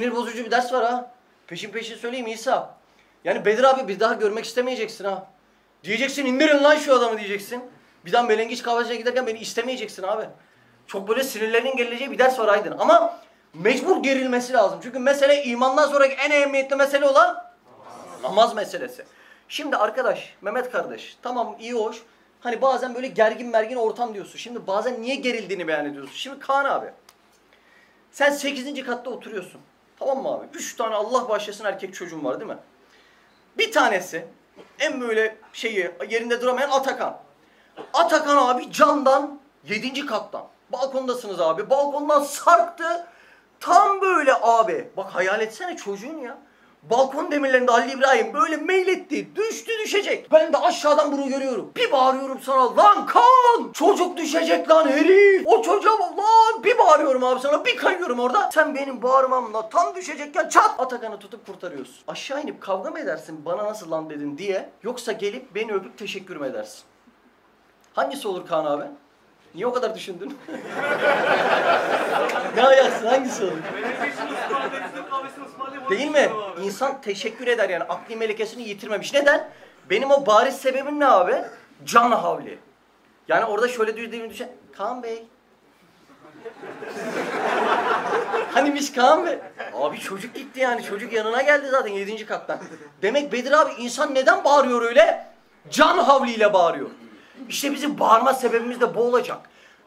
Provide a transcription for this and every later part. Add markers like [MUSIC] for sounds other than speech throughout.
sinir bozucu bir ders var ha. Peşin peşin söyleyeyim İsa. Yani Bedir abi bir daha görmek istemeyeceksin ha. Diyeceksin indirin lan şu adamı diyeceksin. Bir daha melengiç kahvesine giderken beni istemeyeceksin abi. Çok böyle sinirlerinin geleceği bir ders var Aydın. Ama mecbur gerilmesi lazım. Çünkü mesele imandan sonraki en önemli mesele olan namaz meselesi. Şimdi arkadaş, Mehmet kardeş, tamam iyi hoş. Hani bazen böyle gergin mergin ortam diyorsun. Şimdi bazen niye gerildiğini beyan ediyorsun. Şimdi Kaan abi, sen 8. katta oturuyorsun. Tamam mı abi? 3 tane Allah başlasın erkek çocuğun var değil mi? Bir tanesi en böyle şeyi yerinde duramayan Atakan. Atakan abi camdan 7. kattan. Balkondasınız abi. Balkondan sarktı. Tam böyle abi. Bak hayal etsene çocuğun ya. Balkon demirlerinde Ali İbrahim böyle meyletti. Düştü düşecek. Ben de aşağıdan bunu görüyorum. Bir bağırıyorum sana. Lan kan! Çocuk düşecek lan herif. O çocuğa bak lan. Bir bağırıyorum abi sana. Bir kayıyorum orada. Sen benim bağırmamla tam düşecekken çat Atakan'ı tutup kurtarıyorsun. Aşağı inip kavga mı edersin? Bana nasıl lan dedin diye. Yoksa gelip beni öpüp teşekkür mü edersin? Hangisi olur Kaan abi? Niye o kadar düşündün? [LAUGHS] ne ayaksın? Hangisi olur? Değil mi? İnsan teşekkür eder yani akli melekesini yitirmemiş. Neden? Benim o bariz sebebim ne abi? Can havli. Yani orada şöyle düzgün düşen. Kaan Bey. [LAUGHS] Hanimiş Kaan Bey? Abi çocuk gitti yani. Çocuk yanına geldi zaten 7. kattan. Demek Bedir abi insan neden bağırıyor öyle? Can havliyle bağırıyor. İşte bizim bağırma sebebimiz de bu olacak.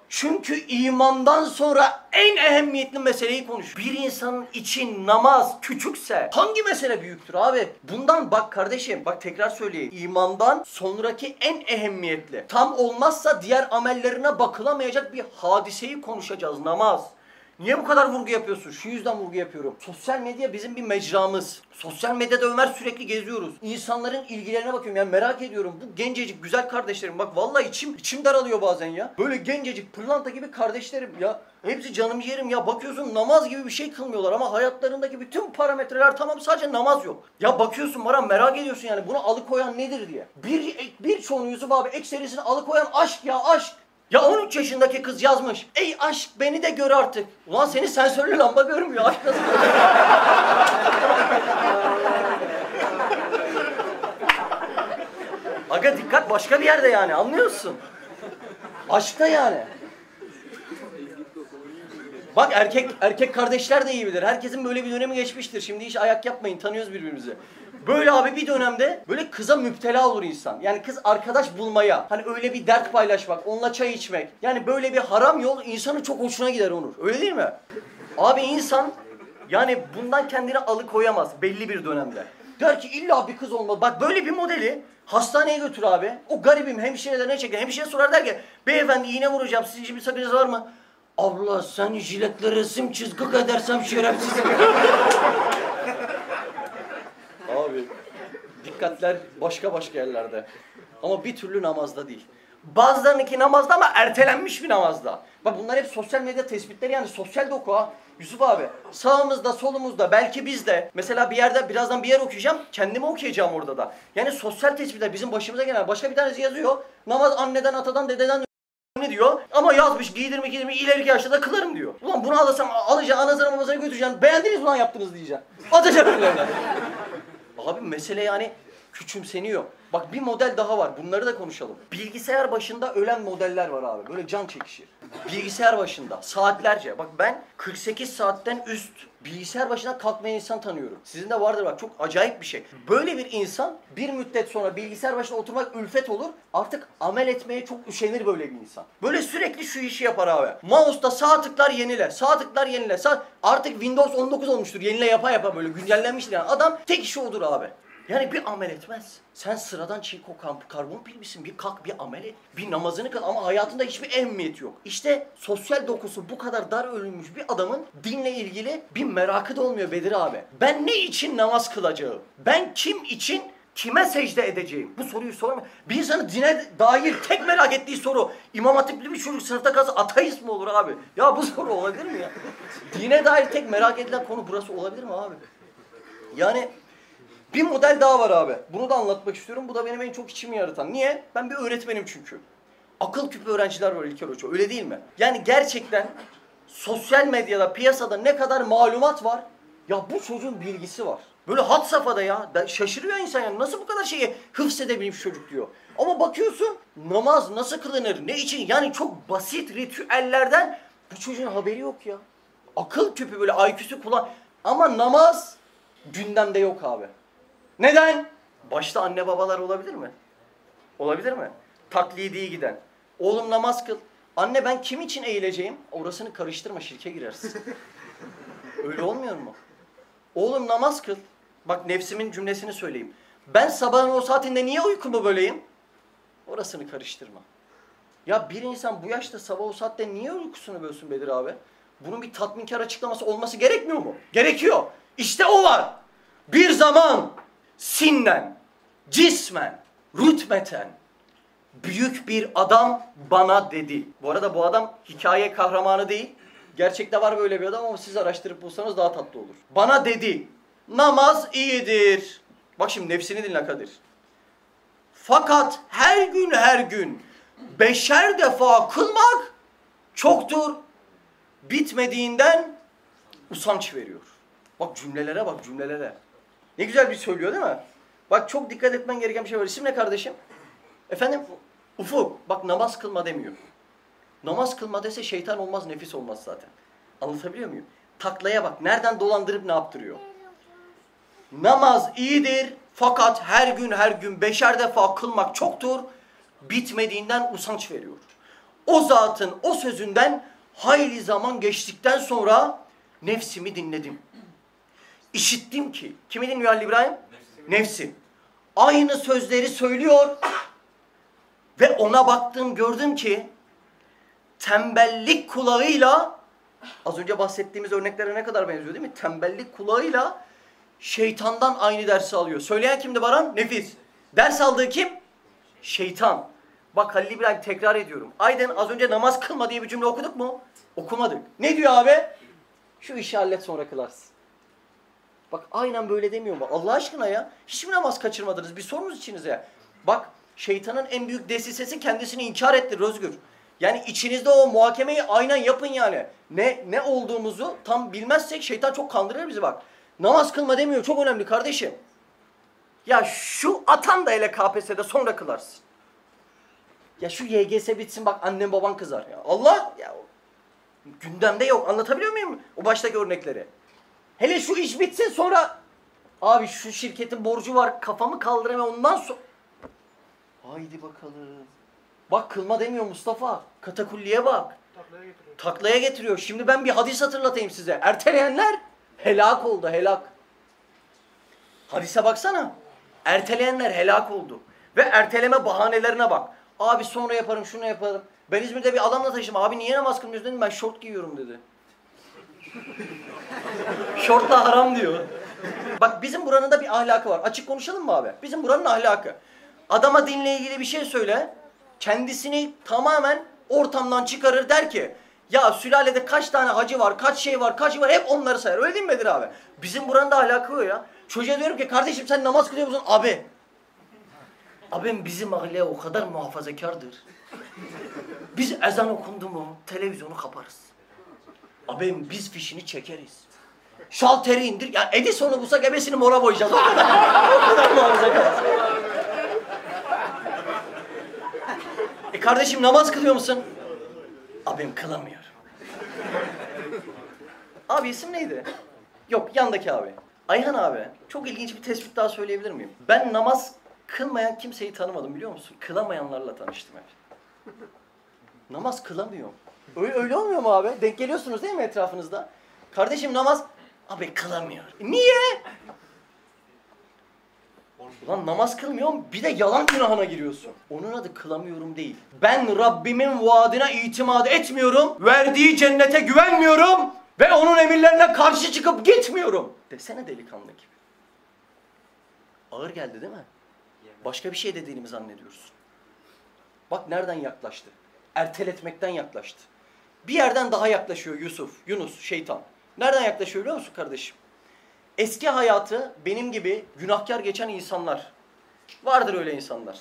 Çünkü imandan sonra en ehemmiyetli meseleyi konuş. Bir insanın için namaz küçükse hangi mesele büyüktür abi? Bundan bak kardeşim, bak tekrar söyleyeyim. İmandan sonraki en ehemmiyetli. Tam olmazsa diğer amellerine bakılamayacak bir hadiseyi konuşacağız namaz. Niye bu kadar vurgu yapıyorsun? Şu yüzden vurgu yapıyorum. Sosyal medya bizim bir mecramız. Sosyal medyada Ömer sürekli geziyoruz. İnsanların ilgilerine bakıyorum. Yani merak ediyorum. Bu gencecik güzel kardeşlerim. Bak vallahi içim içim daralıyor bazen ya. Böyle gencecik pırlanta gibi kardeşlerim ya. Hepsi canım yerim ya. Bakıyorsun namaz gibi bir şey kılmıyorlar ama hayatlarındaki bütün parametreler tamam sadece namaz yok. Ya bakıyorsun bana merak ediyorsun yani bunu alıkoyan nedir diye. Bir bir çoğunun Yusuf abi ekserisini alıkoyan aşk ya aşk. Ya 13 yaşındaki kız yazmış. Ey aşk beni de gör artık. Ulan seni sensörlü lamba görmüyor. Aşk nasıl Aga dikkat başka bir yerde yani anlıyorsun? Aşkta yani. Bak erkek erkek kardeşler de iyi bilir. Herkesin böyle bir dönemi geçmiştir. Şimdi hiç ayak yapmayın. Tanıyoruz birbirimizi. Böyle abi bir dönemde böyle kıza müptela olur insan. Yani kız arkadaş bulmaya. Hani öyle bir dert paylaşmak, onunla çay içmek. Yani böyle bir haram yol insanın çok hoşuna gider Onur. Öyle değil mi? Abi insan yani bundan kendini alıkoyamaz belli bir dönemde. Der ki illa bir kız olmalı. Bak böyle bir modeli hastaneye götür abi. O garibim hemşirelerine çeker. Hemşire sorar der ki beyefendi iğne vuracağım sizin için bir sakıncası var mı? Allah sen jiletle resim çiz gık edersem şerefsizim. Abi dikkatler başka başka yerlerde. Ama bir türlü namazda değil. Bazılarınınki namazda ama ertelenmiş bir namazda. Bak bunlar hep sosyal medya tespitleri yani sosyal doku ha. Yusuf abi sağımızda solumuzda belki bizde mesela bir yerde birazdan bir yer okuyacağım kendimi okuyacağım orada da. Yani sosyal tespitler bizim başımıza gelen başka bir tanesi yazıyor. Namaz anneden atadan dededen ne diyor? Ama yazmış giydirme giydirme ileriki yaşta da kılarım diyor. Ulan bunu alırsam alacağım anasını babasına götüreceğim. Beğendiniz mi lan yaptınız diyeceğim. Atacağım önlerine. [LAUGHS] Abi mesele yani küçümseniyor. Bak bir model daha var. Bunları da konuşalım. Bilgisayar başında ölen modeller var abi. Böyle can çekişir. Bilgisayar başında saatlerce. Bak ben 48 saatten üst bilgisayar başına kalkmayan insan tanıyorum. Sizin de vardır bak çok acayip bir şey. Böyle bir insan bir müddet sonra bilgisayar başına oturmak ülfet olur. Artık amel etmeye çok üşenir böyle bir insan. Böyle sürekli şu işi yapar abi. Mouse'da sağ tıklar yenile, sağ tıklar yenile. Sağ... Artık Windows 19 olmuştur. Yenile yapa yapa böyle güncellenmiştir yani. Adam tek işi odur abi. Yani bir amel etmez. Sen sıradan çinko kamp, karbon pil misin? Bir kalk bir amel et. Bir namazını kıl ama hayatında hiçbir ehemmiyet yok. İşte sosyal dokusu bu kadar dar örülmüş bir adamın dinle ilgili bir merakı da olmuyor Bedir abi. Ben ne için namaz kılacağım? Ben kim için Kime secde edeceğim? Bu soruyu sorma. Bir insanın dine dair tek merak ettiği soru İmam Hatipli bir çocuk sınıfta kalsa ateist mi olur abi? Ya bu soru olabilir mi ya? Dine dair tek merak edilen konu burası olabilir mi abi? Yani bir model daha var abi. Bunu da anlatmak istiyorum. Bu da benim en çok içimi yaratan. Niye? Ben bir öğretmenim çünkü. Akıl küpü öğrenciler var İlker Hoca. Öyle değil mi? Yani gerçekten sosyal medyada, piyasada ne kadar malumat var Ya bu çocuğun bilgisi var. Böyle hat safhada ya. Ben şaşırıyor insan yani. Nasıl bu kadar şeyi hıfz edebilmiş çocuk diyor. Ama bakıyorsun namaz nasıl kılınır, ne için? Yani çok basit ritüellerden bu çocuğun haberi yok ya. Akıl küpü böyle IQ'su kullan. Ama namaz gündemde yok abi. Neden? Başta anne babalar olabilir mi? Olabilir mi? Taklidi giden. Oğlum namaz kıl. Anne ben kim için eğileceğim? Orasını karıştırma şirke girersin. [LAUGHS] Öyle olmuyor mu? Oğlum namaz kıl. Bak nefsimin cümlesini söyleyeyim. Ben sabahın o saatinde niye uykumu böleyim? Orasını karıştırma. Ya bir insan bu yaşta sabah o saatte niye uykusunu bölsün Bedir abi? Bunun bir tatminkar açıklaması olması gerekmiyor mu? Gerekiyor. İşte o var. Bir zaman sinnen, cismen, rütmeten büyük bir adam bana dedi. Bu arada bu adam hikaye kahramanı değil. Gerçekte var böyle bir adam ama siz araştırıp bulsanız daha tatlı olur. Bana dedi. Namaz iyidir. Bak şimdi nefsini dinle Kadir. Fakat her gün her gün beşer defa kılmak çoktur. Bitmediğinden usanç veriyor. Bak cümlelere bak cümlelere. Ne güzel bir söylüyor değil mi? Bak çok dikkat etmen gereken bir şey var. İsim ne kardeşim? Efendim? Ufuk. Bak namaz kılma demiyor. Namaz kılma dese şeytan olmaz, nefis olmaz zaten. Anlatabiliyor muyum? Taklaya bak. Nereden dolandırıp ne yaptırıyor? Namaz iyidir fakat her gün her gün beşer defa kılmak çoktur. Bitmediğinden usanç veriyor. O zatın o sözünden hayli zaman geçtikten sonra nefsimi dinledim. İşittim ki, kimi dinliyor Ali İbrahim? Nefsi. Aynı sözleri söylüyor ve ona baktım gördüm ki tembellik kulağıyla az önce bahsettiğimiz örneklere ne kadar benziyor değil mi? Tembellik kulağıyla şeytandan aynı dersi alıyor. Söyleyen kimdi Baran? Nefis. Ders aldığı kim? Şeytan. Bak Halil İbrahim tekrar ediyorum. Aydın az önce namaz kılma diye bir cümle okuduk mu? Okumadık. Ne diyor abi? Şu işi hallet sonra kılarsın. Bak aynen böyle demiyor mu? Allah aşkına ya. Hiç mi namaz kaçırmadınız? Bir sorunuz içinize. Bak şeytanın en büyük desisesi kendisini inkar ettir Özgür. Yani içinizde o muhakemeyi aynen yapın yani. Ne ne olduğumuzu tam bilmezsek şeytan çok kandırır bizi bak. Namaz kılma demiyor. Çok önemli kardeşim. Ya şu atan da hele KPSS'de sonra kılarsın. Ya şu YGS bitsin bak annem baban kızar ya. Allah ya gündemde yok. Anlatabiliyor muyum o baştaki örnekleri? Hele şu iş bitsin sonra abi şu şirketin borcu var kafamı kaldıramıyorum ondan sonra Haydi bakalım. Bak kılma demiyor Mustafa. Katakulliye bak. Taklaya getiriyor. Taklaya getiriyor. Şimdi ben bir hadis hatırlatayım size. Erteleyenler helak oldu helak. Hadise baksana. Erteleyenler helak oldu. Ve erteleme bahanelerine bak. Abi sonra yaparım şunu yaparım. Ben İzmir'de bir adamla taşıdım. Abi niye namaz kılmıyorsun dedim. Ben şort giyiyorum dedi. Şortla haram diyor. Bak bizim buranın da bir ahlakı var. Açık konuşalım mı abi? Bizim buranın ahlakı. Adama dinle ilgili bir şey söyle. Kendisini tamamen ortamdan çıkarır der ki ya sülalede kaç tane hacı var, kaç şey var, kaç var hep onları sayar. Öyle değil mi Bedir abi? Bizim buranın da ahlakı o ya. Çocuğa diyorum ki kardeşim sen namaz kılıyor musun? Abi. Abim bizim aile o kadar muhafazakardır. Biz ezan okundu mu televizyonu kaparız. Abim biz fişini çekeriz. Şalteri indir. Ya Edison'u bulsak ebesini mora boyayacağız. O kadar, o kadar muhafazakarız. E kardeşim namaz kılıyor musun? Abim kılamıyorum. abi isim neydi? Yok yandaki abi. Ayhan abi çok ilginç bir tespit daha söyleyebilir miyim? Ben namaz kılmayan kimseyi tanımadım biliyor musun? Kılamayanlarla tanıştım hep. Namaz kılamıyor. Öyle, öyle olmuyor mu abi? Denk geliyorsunuz değil mi etrafınızda? Kardeşim namaz... Abi kılamıyor. Niye? Ulan namaz kılmıyorum bir de yalan günahına giriyorsun. Onun adı kılamıyorum değil. Ben Rabbimin vaadine itimat etmiyorum. Verdiği cennete güvenmiyorum. Ve onun emirlerine karşı çıkıp gitmiyorum. Desene delikanlı gibi. Ağır geldi değil mi? Başka bir şey dediğini mi zannediyorsun? Bak nereden yaklaştı. Erteletmekten yaklaştı. Bir yerden daha yaklaşıyor Yusuf, Yunus, şeytan. Nereden yaklaşıyor biliyor musun kardeşim? Eski hayatı benim gibi günahkar geçen insanlar. Vardır öyle insanlar.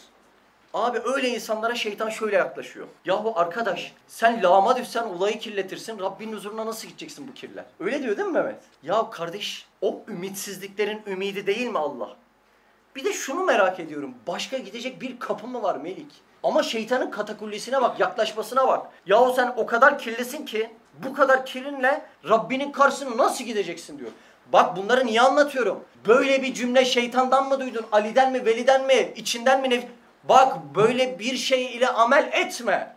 Abi öyle insanlara şeytan şöyle yaklaşıyor. Yahu arkadaş sen lağma düşsen olayı kirletirsin. Rabbinin huzuruna nasıl gideceksin bu kirler? Öyle diyor değil mi Mehmet? Ya kardeş o ümitsizliklerin ümidi değil mi Allah? Bir de şunu merak ediyorum. Başka gidecek bir kapı mı var Melik? Ama şeytanın katakullisine bak, yaklaşmasına bak. Yahu sen o kadar kirlisin ki bu kadar kirinle Rabbinin karşısına nasıl gideceksin diyor. Bak bunları niye anlatıyorum? Böyle bir cümle şeytandan mı duydun? Ali'den mi, Veli'den mi, içinden mi? nef- Bak böyle bir şey ile amel etme.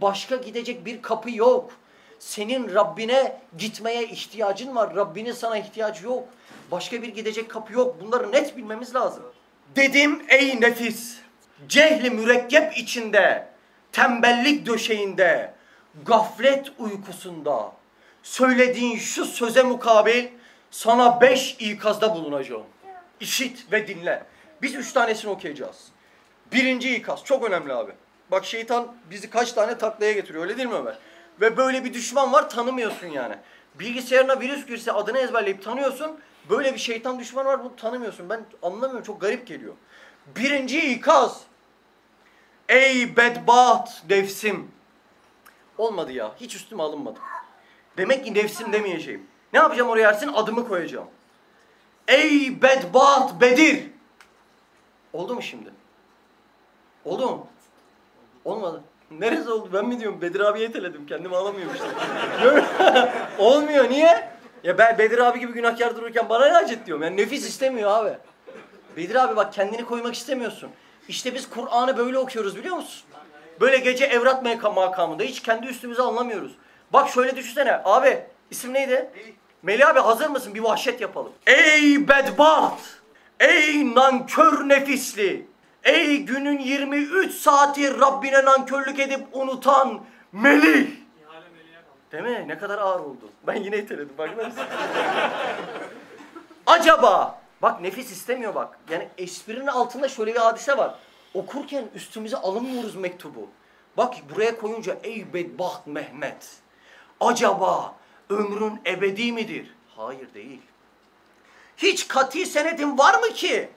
Başka gidecek bir kapı yok. Senin Rabbine gitmeye ihtiyacın var. Rabbinin sana ihtiyacı yok. Başka bir gidecek kapı yok. Bunları net bilmemiz lazım. Dedim ey nefis, cehli mürekkep içinde, tembellik döşeğinde, gaflet uykusunda, söylediğin şu söze mukabil sana beş ikazda bulunacağım. İşit ve dinle. Biz üç tanesini okuyacağız. Birinci ikaz çok önemli abi. Bak şeytan bizi kaç tane taklaya getiriyor öyle değil mi Ömer? Ve böyle bir düşman var tanımıyorsun yani. Bilgisayarına virüs girse adını ezberleyip tanıyorsun. Böyle bir şeytan düşman var bunu tanımıyorsun. Ben anlamıyorum çok garip geliyor. Birinci ikaz. Ey bedbaht nefsim. Olmadı ya. Hiç üstüme alınmadı. Demek ki nefsim demeyeceğim. Ne yapacağım oraya Ersin? Adımı koyacağım. Ey bedbaht Bedir. Oldu mu şimdi? Oldu mu? Olmadı. Neresi oldu? Ben mi diyorum? Bedir abiye eteledim. Kendimi alamıyorum işte. [LAUGHS] Olmuyor. Niye? Ya ben Bedir abi gibi günahkar dururken bana ne acet diyorum. Yani nefis istemiyor abi. Bedir abi bak kendini koymak istemiyorsun. İşte biz Kur'an'ı böyle okuyoruz biliyor musun? Böyle gece evrat makam- makamında hiç kendi üstümüze anlamıyoruz. Bak şöyle düşünsene. Abi isim neydi? Melih abi hazır mısın? Bir vahşet yapalım. Ey bedbaht! Ey nankör nefisli! Ey günün 23 saati Rabbine nankörlük edip unutan Melih! Değil mi? Ne kadar ağır oldu. Ben yine iteledim. Mısın? [LAUGHS] Acaba bak nefis istemiyor bak. Yani esprinin altında şöyle bir hadise var. Okurken üstümüze alınmıyoruz mektubu. Bak buraya koyunca ey bedbaht Mehmet. Acaba ömrün ebedi midir? Hayır değil. Hiç kati senedin var mı ki?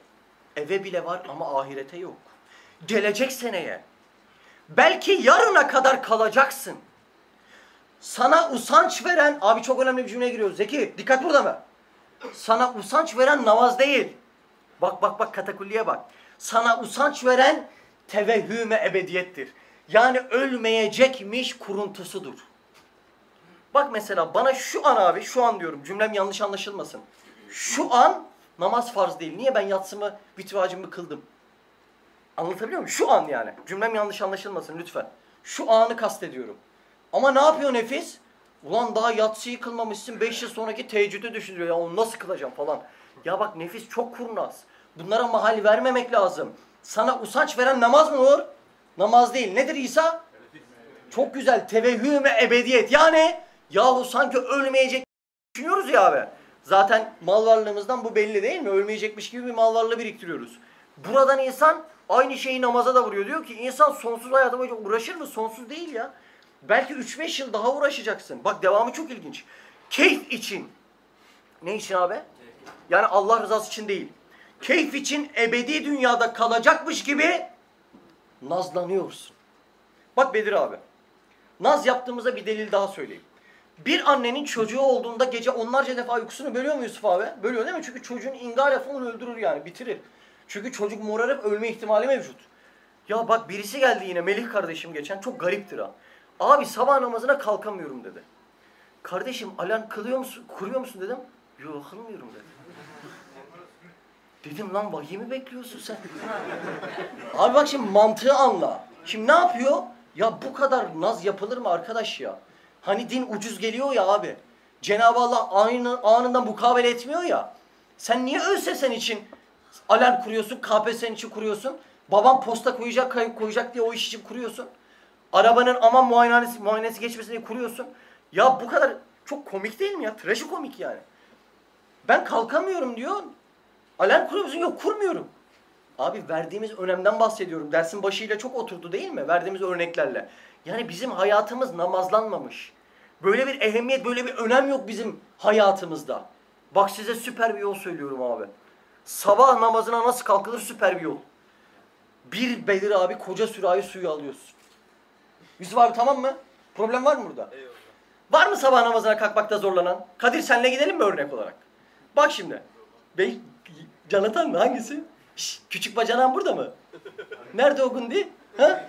Eve bile var ama ahirete yok. Gelecek seneye. Belki yarına kadar kalacaksın. Sana usanç veren, abi çok önemli bir cümleye giriyoruz. Zeki dikkat burada mı? Sana usanç veren namaz değil. Bak bak bak katakulliye bak. Sana usanç veren tevehhüme ebediyettir. Yani ölmeyecekmiş kuruntusudur. Bak mesela bana şu an abi, şu an diyorum cümlem yanlış anlaşılmasın. Şu an namaz farz değil. Niye ben yatsımı, vitracımı kıldım? Anlatabiliyor muyum? Şu an yani. Cümlem yanlış anlaşılmasın lütfen. Şu anı kastediyorum. Ama ne yapıyor nefis? Ulan daha yatsıyı kılmamışsın 5 yıl sonraki teheccüdü düşünüyor ya onu nasıl kılacağım falan. Ya bak nefis çok kurnaz. Bunlara mahal vermemek lazım. Sana usanç veren namaz mı olur? Namaz değil. Nedir İsa? Çok güzel. Tevehhüme ebediyet. Yani yahu sanki ölmeyecek düşünüyoruz ya abi. Zaten mal varlığımızdan bu belli değil mi? Ölmeyecekmiş gibi bir mal varlığı biriktiriyoruz. Buradan insan aynı şeyi namaza da vuruyor. Diyor ki insan sonsuz hayatı boyunca uğraşır mı? Sonsuz değil ya. Belki 3-5 yıl daha uğraşacaksın. Bak devamı çok ilginç. Keyif için. Ne için abi? Yani Allah rızası için değil. Keyif için ebedi dünyada kalacakmış gibi nazlanıyorsun. Bak Bedir abi. Naz yaptığımıza bir delil daha söyleyeyim. Bir annenin çocuğu olduğunda gece onlarca defa uykusunu bölüyor mu Yusuf abi? Bölüyor değil mi? Çünkü çocuğun inga lafı onu öldürür yani bitirir. Çünkü çocuk morarıp ölme ihtimali mevcut. Ya bak birisi geldi yine Melih kardeşim geçen çok gariptir ha. Abi sabah namazına kalkamıyorum dedi. Kardeşim alarm kılıyor musun, kuruyor musun dedim. Yok kılmıyorum dedi. Dedim lan vahiy mi bekliyorsun sen? [LAUGHS] Abi bak şimdi mantığı anla. Şimdi ne yapıyor? Ya bu kadar naz yapılır mı arkadaş ya? Hani din ucuz geliyor ya abi. Cenab-ı Allah anı, anından mukabele etmiyor ya. Sen niye ÖSS'en için alarm kuruyorsun, KPSS'nin için kuruyorsun? Baban posta koyacak, koyacak diye o iş için kuruyorsun. Arabanın aman muayenesi, muayenesi geçmesin diye kuruyorsun. Ya bu kadar çok komik değil mi ya? Trajikomik yani. Ben kalkamıyorum diyor. Alarm kuruyor musun? Yok kurmuyorum. Abi verdiğimiz önemden bahsediyorum. Dersin başıyla çok oturdu değil mi? Verdiğimiz örneklerle. Yani bizim hayatımız namazlanmamış. Böyle bir ehemmiyet, böyle bir önem yok bizim hayatımızda. Bak size süper bir yol söylüyorum abi. Sabah namazına nasıl kalkılır süper bir yol. Bir Bedir abi koca sürahi suyu alıyorsun. Yusuf abi tamam mı? Problem var mı burada? Eyvallah. Var mı sabah namazına kalkmakta zorlanan? Kadir senle gidelim mi örnek olarak? Bak şimdi. Bey, Canatan mı? Hangisi? Şş, küçük bacanan burada mı? Nerede o Gundi? Ha?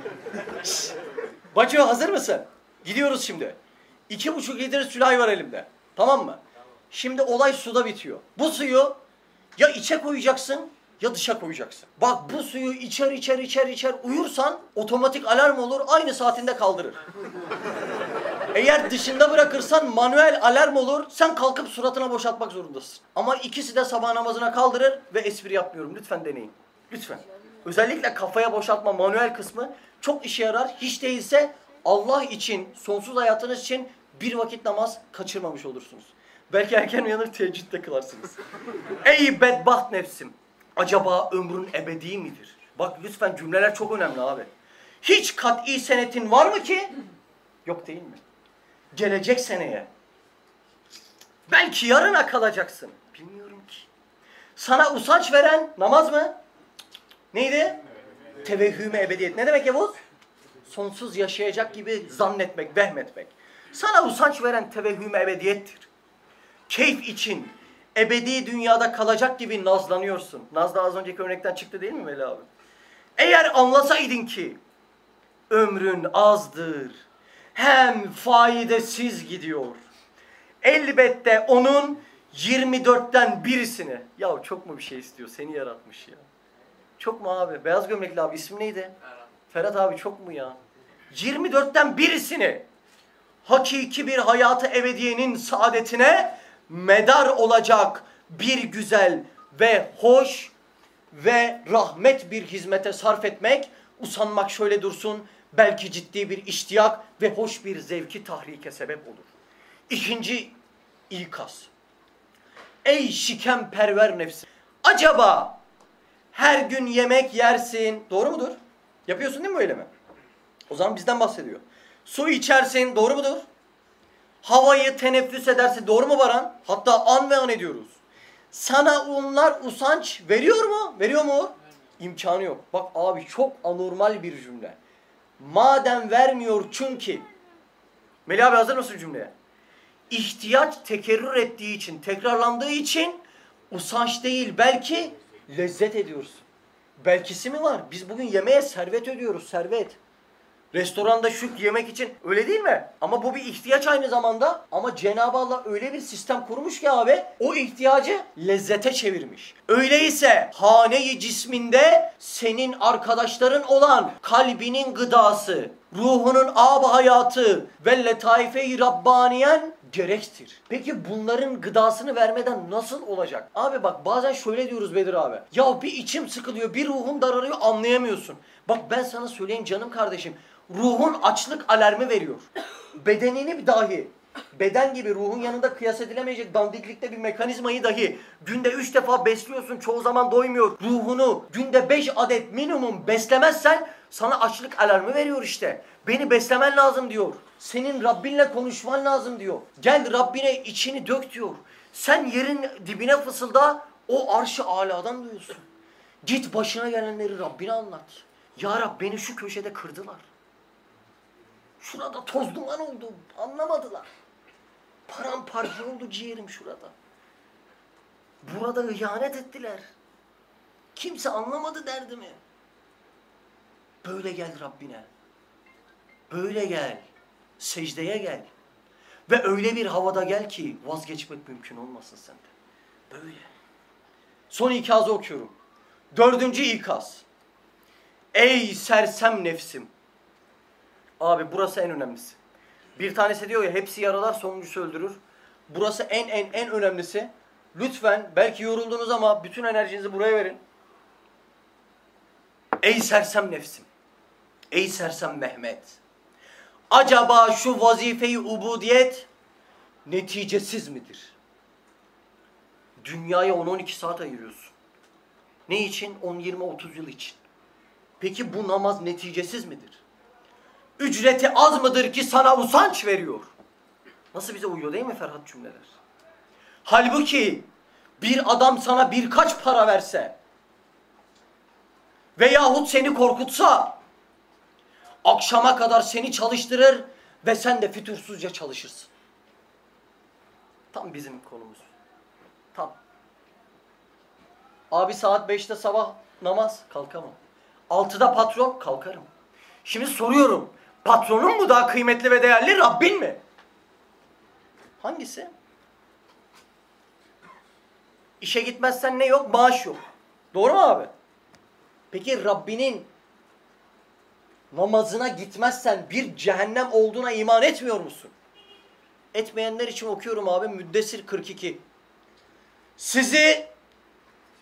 Şş, Bacı hazır mısın? Gidiyoruz şimdi. İki buçuk litre sülahi var elimde. Tamam mı? Şimdi olay suda bitiyor. Bu suyu ya içe koyacaksın ya dışa koyacaksın. Bak bu suyu içer içer içer içer uyursan otomatik alarm olur aynı saatinde kaldırır. Eğer dışında bırakırsan manuel alarm olur. Sen kalkıp suratına boşaltmak zorundasın. Ama ikisi de sabah namazına kaldırır ve espri yapmıyorum. Lütfen deneyin. Lütfen. Özellikle kafaya boşaltma manuel kısmı çok işe yarar. Hiç değilse Allah için, sonsuz hayatınız için bir vakit namaz kaçırmamış olursunuz. Belki erken uyanır teheccüd de kılarsınız. Ey bedbaht nefsim! Acaba ömrün ebedi midir? Bak lütfen cümleler çok önemli abi. Hiç kat'i senetin var mı ki? Yok değil mi? Gelecek seneye. Belki yarına kalacaksın. Bilmiyorum ki. Sana usanç veren namaz mı? Neydi? Tevehhüme ebediyet. Ne demek Yavuz? Sonsuz yaşayacak gibi zannetmek, vehmetmek. Sana usanç veren tevehhüme ebediyettir. Keyif için ebedi dünyada kalacak gibi nazlanıyorsun. Naz da az önceki örnekten çıktı değil mi Veli abi? Eğer anlasaydın ki ömrün azdır, hem faydasız gidiyor. Elbette onun 24'ten birisini. Ya çok mu bir şey istiyor? Seni yaratmış ya. Çok mu abi? Beyaz gömlekli abi ismi neydi? Erhan. Ferhat abi çok mu ya? 24'ten birisini hakiki bir hayatı ebediyenin saadetine medar olacak bir güzel ve hoş ve rahmet bir hizmete sarf etmek, usanmak şöyle dursun, belki ciddi bir iştiyak ve hoş bir zevki tahrike sebep olur. İkinci ikaz. Ey şikem perver nefsi. Acaba her gün yemek yersin. Doğru mudur? Yapıyorsun değil mi öyle mi? O zaman bizden bahsediyor. Su içersin. Doğru mudur? Havayı teneffüs edersin. Doğru mu Baran? Hatta an ve an ediyoruz. Sana onlar usanç veriyor mu? Veriyor mu? İmkanı yok. Bak abi çok anormal bir cümle. Madem vermiyor çünkü. Melih abi hazır mısın cümleye? İhtiyaç tekerrür ettiği için, tekrarlandığı için usanç değil belki lezzet ediyorsun. Belkisi mi var? Biz bugün yemeğe servet ödüyoruz, servet. Restoranda şu yemek için öyle değil mi? Ama bu bir ihtiyaç aynı zamanda. Ama Cenab-ı Allah öyle bir sistem kurmuş ki abi o ihtiyacı lezzete çevirmiş. Öyleyse haneyi cisminde senin arkadaşların olan kalbinin gıdası, ruhunun ab hayatı ve letaifeyi Rabbaniyen gerektir. Peki bunların gıdasını vermeden nasıl olacak? Abi bak bazen şöyle diyoruz Bedir abi. Ya bir içim sıkılıyor, bir ruhum daralıyor anlayamıyorsun. Bak ben sana söyleyeyim canım kardeşim. Ruhun açlık alarmı veriyor. Bedenini dahi beden gibi ruhun yanında kıyas edilemeyecek dandiklikte bir mekanizmayı dahi günde üç defa besliyorsun çoğu zaman doymuyor. Ruhunu günde beş adet minimum beslemezsen sana açlık alarmı veriyor işte. Beni beslemen lazım diyor. Senin Rabbinle konuşman lazım diyor. Gel Rabbine içini dök diyor. Sen yerin dibine fısılda o arşı aladan duyuyorsun. Git başına gelenleri Rabbine anlat. Ya Rab beni şu köşede kırdılar. Şurada toz duman oldu. Anlamadılar. Paramparça oldu ciğerim şurada. Burada ihanet ettiler. Kimse anlamadı derdimi. Böyle gel Rabbine. Böyle gel. Secdeye gel. Ve öyle bir havada gel ki vazgeçmek mümkün olmasın sende. Böyle. Son ikazı okuyorum. Dördüncü ikaz. Ey sersem nefsim. Abi burası en önemlisi. Bir tanesi diyor ya hepsi yaralar sonuncusu öldürür. Burası en en en önemlisi. Lütfen belki yoruldunuz ama bütün enerjinizi buraya verin. Ey sersem nefsim. Ey sersem Mehmet. Acaba şu vazifeyi ubudiyet neticesiz midir? Dünyaya 10-12 saat ayırıyorsun. Ne için? 10, 20, 30 yıl için. Peki bu namaz neticesiz midir? Ücreti az mıdır ki sana usanç veriyor? Nasıl bize uyuyor değil mi Ferhat cümleler? Halbuki bir adam sana birkaç para verse veyahut seni korkutsa akşama kadar seni çalıştırır ve sen de fütursuzca çalışırsın. Tam bizim konumuz. Tam. Abi saat 5'te sabah namaz kalkamam. 6'da patron kalkarım. Şimdi soruyorum. Patronun mu daha kıymetli ve değerli Rabbin mi? Hangisi? İşe gitmezsen ne yok? Maaş yok. Doğru mu abi? Peki Rabbinin namazına gitmezsen bir cehennem olduğuna iman etmiyor musun? Etmeyenler için okuyorum abi Müddessir 42. Sizi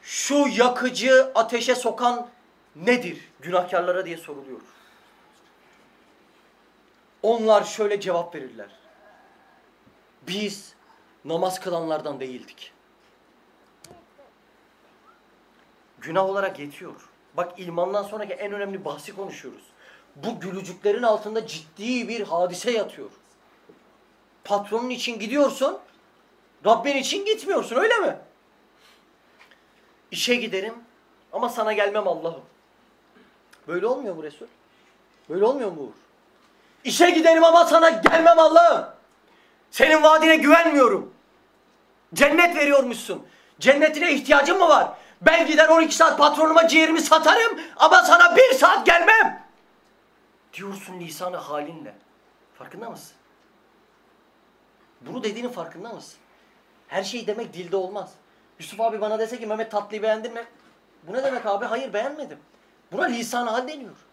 şu yakıcı ateşe sokan nedir günahkarlara diye soruluyor. Onlar şöyle cevap verirler. Biz namaz kılanlardan değildik. Günah olarak yetiyor. Bak imandan sonraki en önemli bahsi konuşuyoruz. Bu gülücüklerin altında ciddi bir hadise yatıyor. Patronun için gidiyorsun, Rabbin için gitmiyorsun öyle mi? İşe giderim ama sana gelmem Allah'ım. Böyle olmuyor mu Resul? Böyle olmuyor mu Uğur? İşe giderim ama sana gelmem Allah'ım. Senin vaadine güvenmiyorum. Cennet veriyormuşsun. Cennetine ihtiyacın mı var? Ben gider 12 saat patronuma ciğerimi satarım ama sana bir saat gelmem. Diyorsun lisanı halinle. Farkında mısın? Bunu dediğinin farkında mısın? Her şey demek dilde olmaz. Yusuf abi bana dese ki Mehmet tatlıyı beğendin mi? Bu ne demek abi? Hayır beğenmedim. Buna lisan hal deniyor.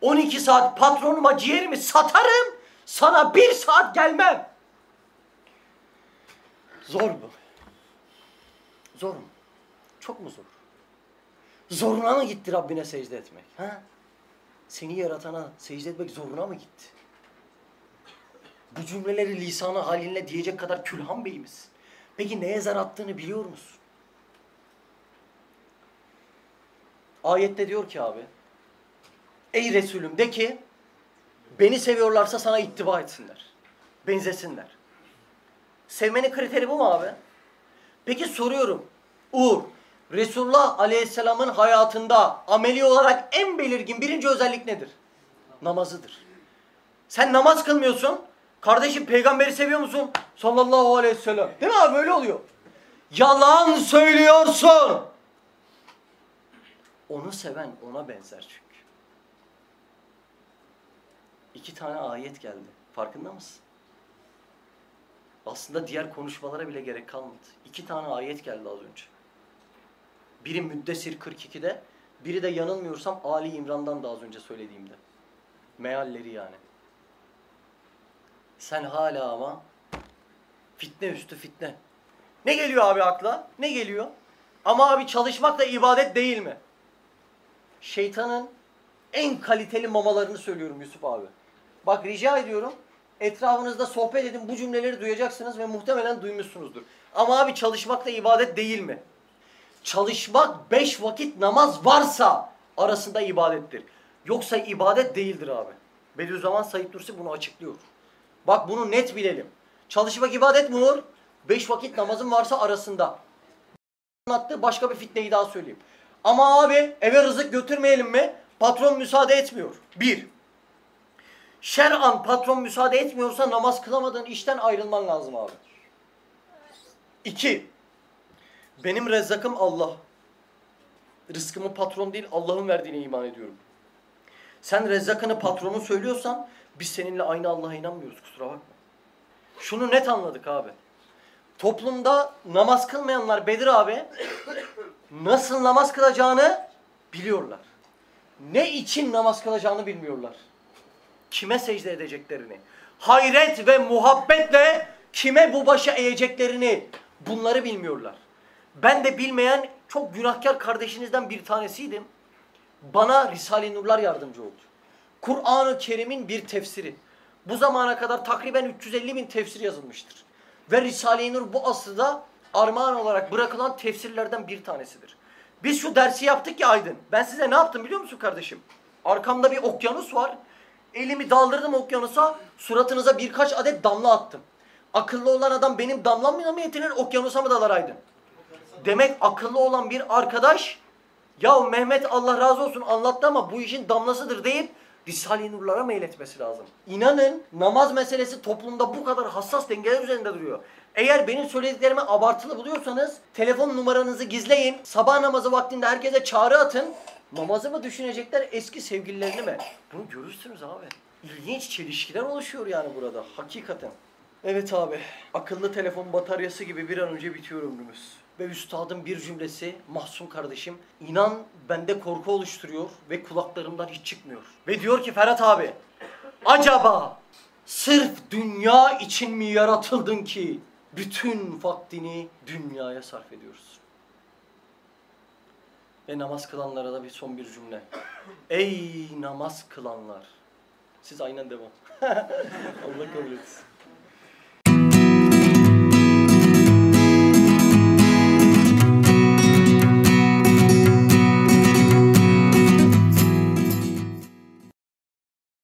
12 saat patronuma ciğerimi satarım, sana bir saat gelmem. Zor mu? Zor mu? Çok mu zor? Zoruna mı gitti Rabbine secde etmek? Ha? Seni yaratana secde etmek zoruna mı gitti? Bu cümleleri lisanı halinle diyecek kadar külhan bey misin? Peki neye zar attığını biliyor musun? Ayette diyor ki abi, Ey Resulüm de ki, beni seviyorlarsa sana ittiba etsinler. Benzesinler. Sevmenin kriteri bu mu abi? Peki soruyorum. Uğur, Resulullah Aleyhisselam'ın hayatında ameli olarak en belirgin birinci özellik nedir? Namazıdır. Sen namaz kılmıyorsun. Kardeşim peygamberi seviyor musun? Sallallahu aleyhi ve. Değil mi abi böyle oluyor. Yalan söylüyorsun. Onu seven ona benzer çünkü. İki tane ayet geldi. Farkında mısın? Aslında diğer konuşmalara bile gerek kalmadı. İki tane ayet geldi az önce. Biri Müddessir 42'de, biri de yanılmıyorsam Ali İmran'dan da az önce söylediğimde. Mealleri yani. Sen hala ama fitne üstü fitne. Ne geliyor abi akla? Ne geliyor? Ama abi çalışmak da ibadet değil mi? Şeytanın en kaliteli mamalarını söylüyorum Yusuf abi. Bak rica ediyorum etrafınızda sohbet edin bu cümleleri duyacaksınız ve muhtemelen duymuşsunuzdur. Ama abi çalışmak da ibadet değil mi? Çalışmak beş vakit namaz varsa arasında ibadettir. Yoksa ibadet değildir abi. Bediüzzaman Said Nursi bunu açıklıyor. Bak bunu net bilelim. Çalışmak ibadet mi olur? Beş vakit namazın varsa arasında. Anlattı başka bir fitneyi daha söyleyeyim. Ama abi eve rızık götürmeyelim mi? Patron müsaade etmiyor. Bir. Şer'an patron müsaade etmiyorsa namaz kılamadığın işten ayrılman lazım abi. İki. Benim rezzakım Allah. Rızkımı patron değil Allah'ın verdiğine iman ediyorum. Sen rezzakını patronun söylüyorsan biz seninle aynı Allah'a inanmıyoruz kusura bakma. Şunu net anladık abi. Toplumda namaz kılmayanlar Bedir abi nasıl namaz kılacağını biliyorlar. Ne için namaz kılacağını bilmiyorlar. Kime secde edeceklerini. Hayret ve muhabbetle kime bu başa eğeceklerini bunları bilmiyorlar. Ben de bilmeyen çok günahkar kardeşinizden bir tanesiydim. Bana Risale-i Nurlar yardımcı oldu. Kur'an-ı Kerim'in bir tefsiri. Bu zamana kadar takriben 350 bin tefsir yazılmıştır. Ve Risale-i Nur bu asırda armağan olarak bırakılan tefsirlerden bir tanesidir. Biz şu dersi yaptık ya Aydın. Ben size ne yaptım biliyor musun kardeşim? Arkamda bir okyanus var. Elimi daldırdım okyanusa, suratınıza birkaç adet damla attım. Akıllı olan adam benim damlamla mı yetinir, okyanusa mı dalar Aydın? Demek akıllı olan bir arkadaş Ya Mehmet Allah razı olsun anlattı ama bu işin damlasıdır deyip Risale-i Nurlara meyletmesi lazım. İnanın namaz meselesi toplumda bu kadar hassas dengeler üzerinde duruyor. Eğer benim söylediklerimi abartılı buluyorsanız telefon numaranızı gizleyin. Sabah namazı vaktinde herkese çağrı atın. Namazı mı düşünecekler eski sevgililerini mi? Bunu görürsünüz abi. İlginç çelişkiler oluşuyor yani burada hakikaten. Evet abi akıllı telefon bataryası gibi bir an önce bitiyor ömrümüz. Ve üstadın bir cümlesi Mahsun kardeşim inan bende korku oluşturuyor ve kulaklarımdan hiç çıkmıyor. Ve diyor ki Ferhat abi acaba sırf dünya için mi yaratıldın ki bütün vaktini dünyaya sarf ediyorsun? Ve namaz kılanlara da bir son bir cümle. Ey namaz kılanlar. Siz aynen devam. [LAUGHS] Allah kabul etsin.